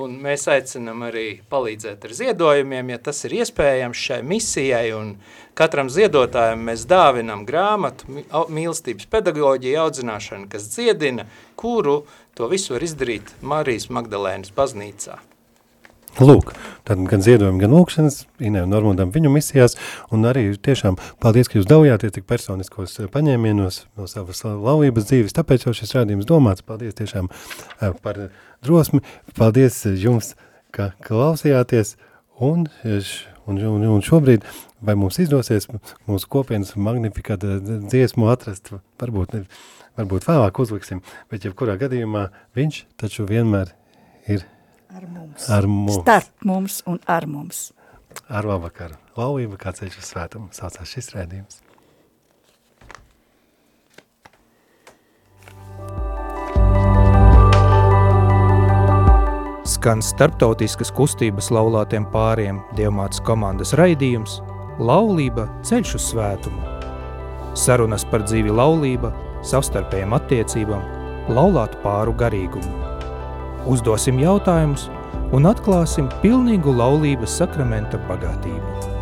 un mēs aicinam arī palīdzēt ar ziedojumiem, ja tas ir iespējams šai misijai un katram ziedotājam mēs dāvinam grāmatu mīlestības pedagoģiju audzināšanu, kas dziedina, kuru to visu var izdarīt Marijas Magdalēnas baznīcā. Lūk, tad gan ziedojumi, gan lūkšanas, Inē un Normundam viņu misijās, un arī tiešām paldies, ka jūs dalījāties tik personiskos eh, paņēmienos no savas laulības dzīves, tāpēc jau šis rādījums domāts, paldies tiešām eh, par drosmi, paldies jums, ka klausījāties, un Un, un, un šobrīd, vai mums izdosies mūsu kopienas magnifikāta dziesmu atrast, varbūt, ne, varbūt vēlāk uzliksim, bet jebkurā gadījumā viņš taču vienmēr ir ar mums. Ar mums. Starp mums un ar mums. Ar labvakaru. Laulība kā ceļš uz svētumu saucās šis rēdījums. Skan starptautiskas kustības laulātiem pāriem Dievmātes komandas raidījums Laulība ceļš uz svētumu. Sarunas par dzīvi laulība, savstarpējām attiecībām, laulātu pāru garīgumu. Uzdosim jautājumus un atklāsim pilnīgu laulības sakramenta bagātību.